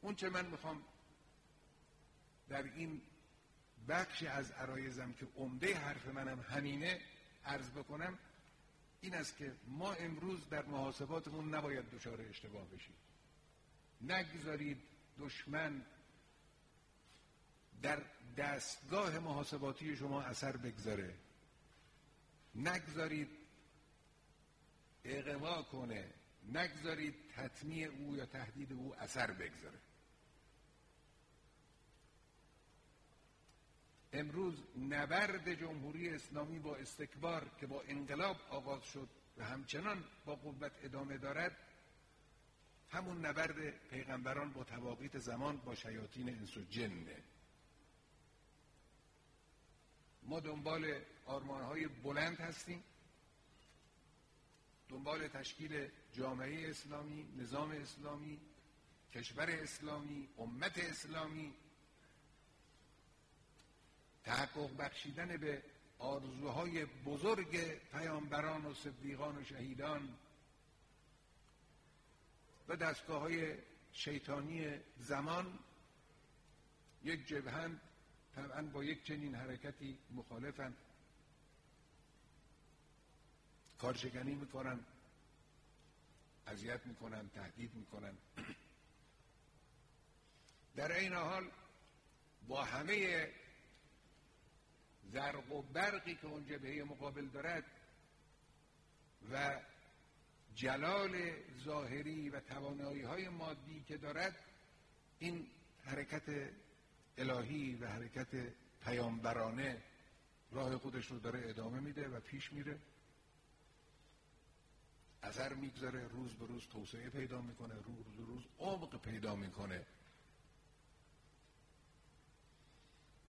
اون چه من می‌خوام در این بخشی از عرایزم که عمده حرف منم همینه عرض بکنم این است که ما امروز در محاسباتمون نباید دچار اشتباه بشیم. نگذارید دشمن در دستگاه محاسباتی شما اثر بگذاره. نگذارید اقوا کنه. نگذارید تطمیع او یا تهدید او اثر بگذاره. امروز نبرد جمهوری اسلامی با استکبار که با انقلاب آغاز شد و همچنان با قوت ادامه دارد همون نبرد پیغمبران با تواقیت زمان با شیاطین انس و جنه ما دنبال آرمانهای بلند هستیم. دنبال تشکیل جامعه اسلامی نظام اسلامی کشور اسلامی امت اسلامی. تحقق بخشیدن به آرزوهای بزرگ پیامبران و صدیقان و شهیدان و دستگاه های شیطانی زمان یک جبهند طبعا با یک چنین حرکتی مخالفن کارشکنی می‌کنن اذیت می‌کنن تهدید می‌کنن. در این حال با همه زرق و برقی که اون جبهه مقابل دارد و جلال ظاهری و توانایی های مادی که دارد این حرکت الهی و حرکت پیامبرانه راه خودش رو داره ادامه میده و پیش میره. اثر می‌گذاره روز به روز توسعه پیدا می‌کنه روز به روز عمق پیدا می‌کنه.